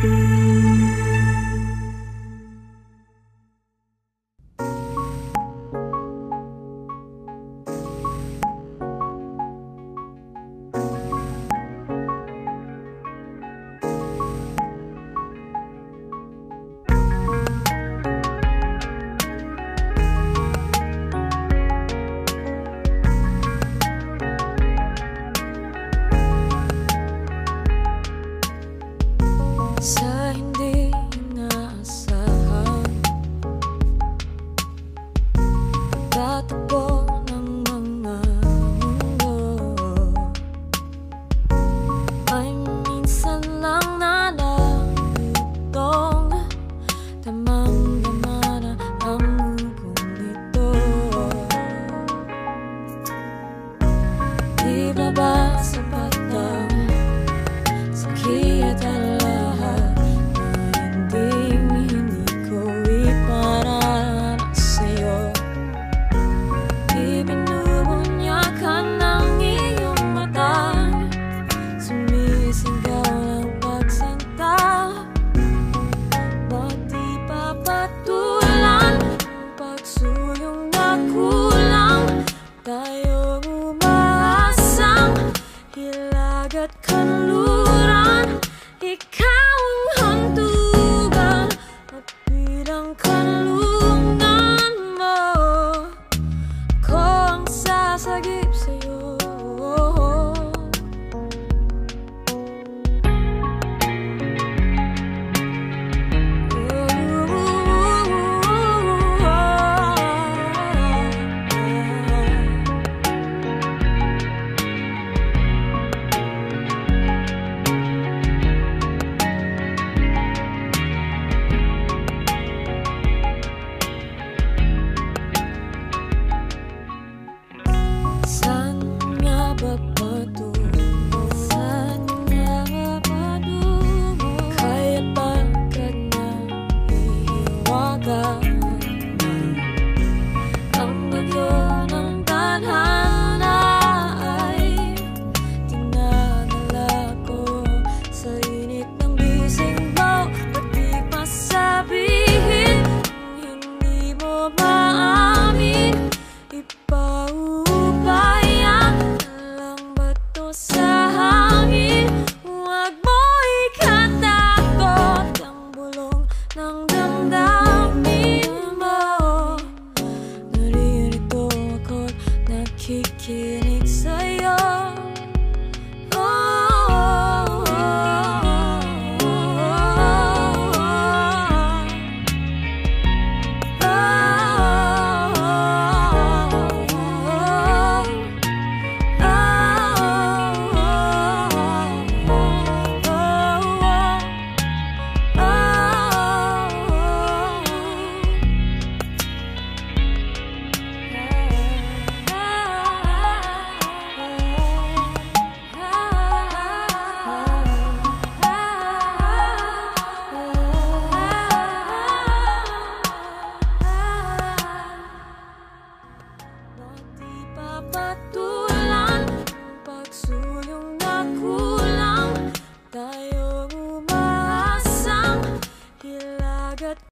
Sa kanluran Ikaw